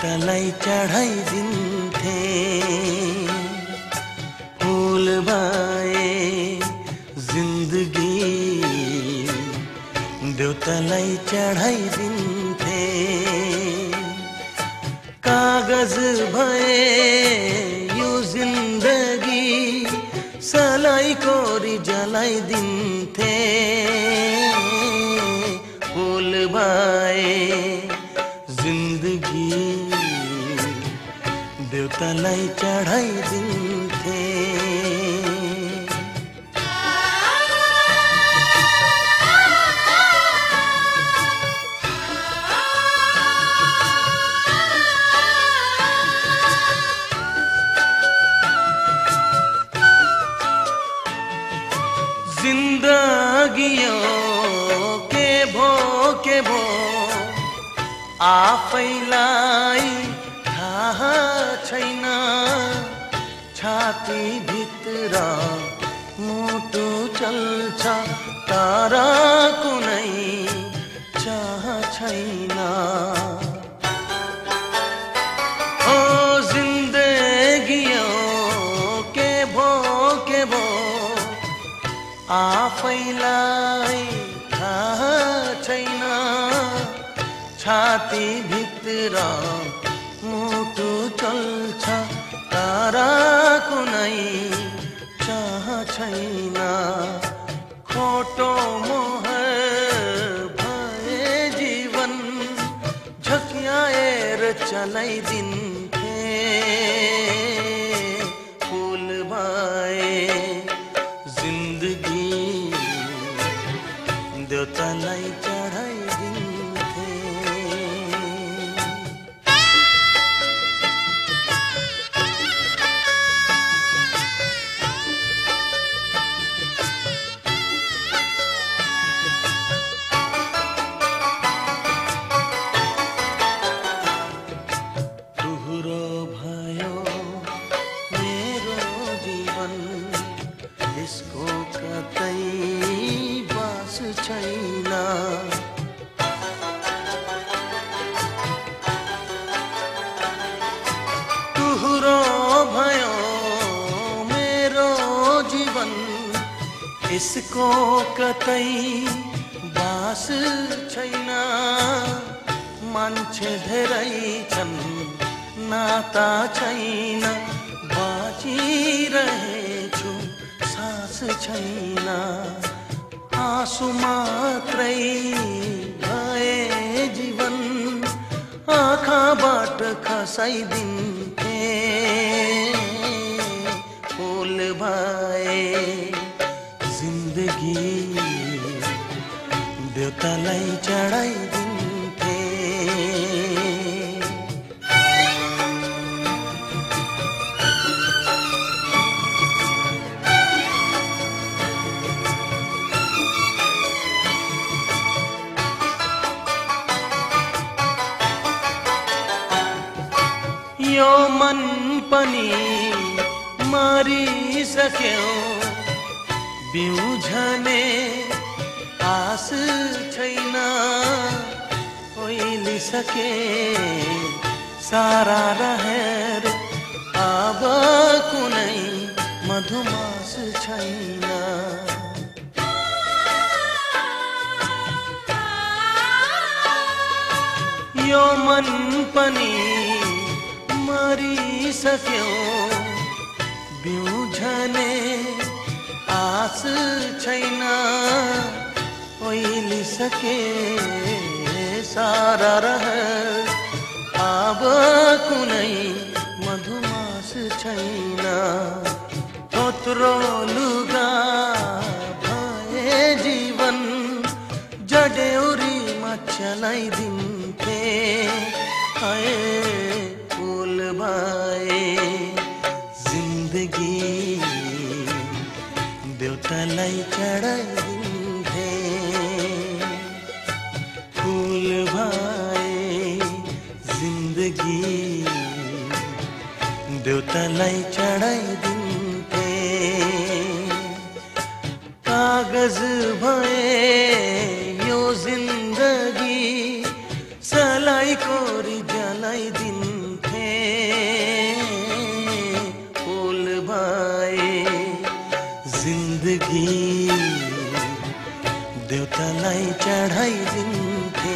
चलाई चढाइदिन्थे। फुल बाए जिन्दगी देउतालाई चढाइदिन्थे। कागज भए यो जिन्दगी सलाई कोरी जलाइदिन्थे। फुल बाए देउतालाई चढाइदिन्थे जिन्दगियो के भो के भो आफैलाई थाहा छैन छाती भित्र मुटु चल्छ तर कुनै चाह छैन ओ जिन्दगियो के भो के भो आफैलाई थाहा छैन छाती भित्र मुटु चल्छ तर कुनै चाह खोटो मोह भए जीवन झक्याएर चलाइदिन्थे छैन तुहुरो भयो मेरो जीवन यसको कतई बास छैन। मान्छे धेरै छन्, नाता छैन, बाँचिरहेछु, सास छैन। आँसु मात्रै भए जीवन। आँखाबाट खसाइदिन्थे। फुल भए जिन्दगी देउतालाई चढाइदिन्थे। मन पनि मरिसक्यो। बिउझने आस छैन ओइलिसके। सारा रहेर अब कुनै मधुमास छैन। यो मन पनि मरिसक्यो बिउझने आस छैन ओइलिसके सारा रह। अब कुनै मधुमास छैन, थोत्रो लुगा भए जीवन जडेउरीमा चलाइदिन्थे हाय देउतालाई चढाइदिन्थे फुल भए जिन्दगी देउतालाई चढाइदिन्थे कागज़ भए यो जिन्दगी सलाई कोरी मलाई चढ़ाई जिनके